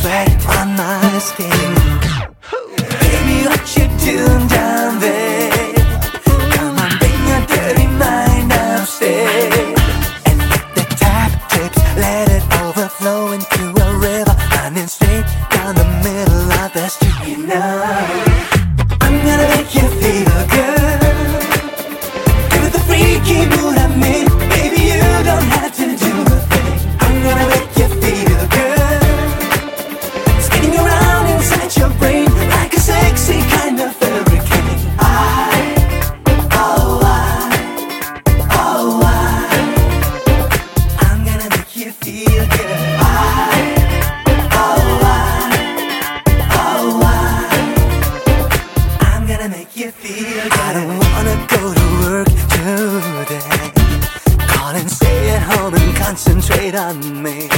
sweat on my skin. baby, what you're doing down there. Come on, bring your dirty mind upstairs. And let the tap tips, let it overflow into a river. Running straight down the middle of the street, you. To go to work today. Call and stay at home and concentrate on me.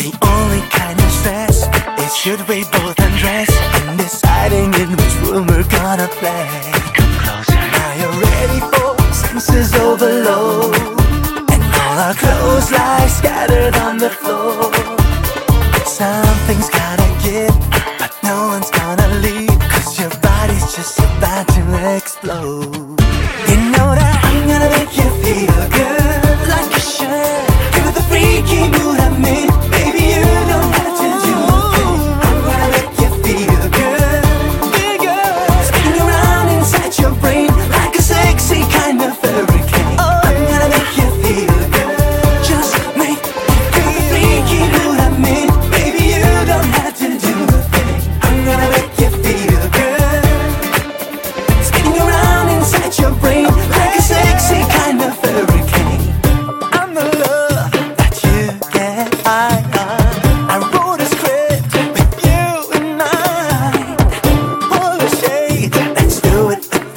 The only kind of stress is should we both undress and deciding in which room we're gonna play. Come closer. Now you're ready for senses overload and all our clothes lie scattered on the floor. Something's gotta give. explode. You know that I'm gonna make you feel good.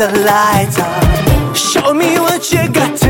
the lights on. Show me what you got